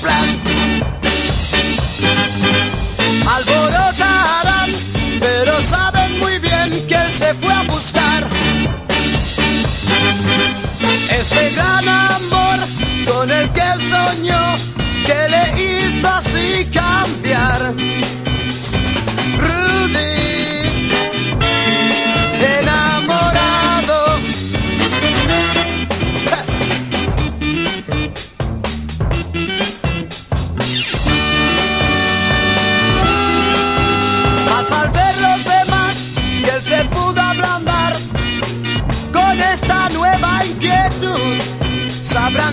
plan. Alborotarán, pero saben muy bien que él se fue a buscar este gran amor con el que él soñó, que le hizo así cambiar.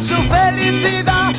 Su felicidad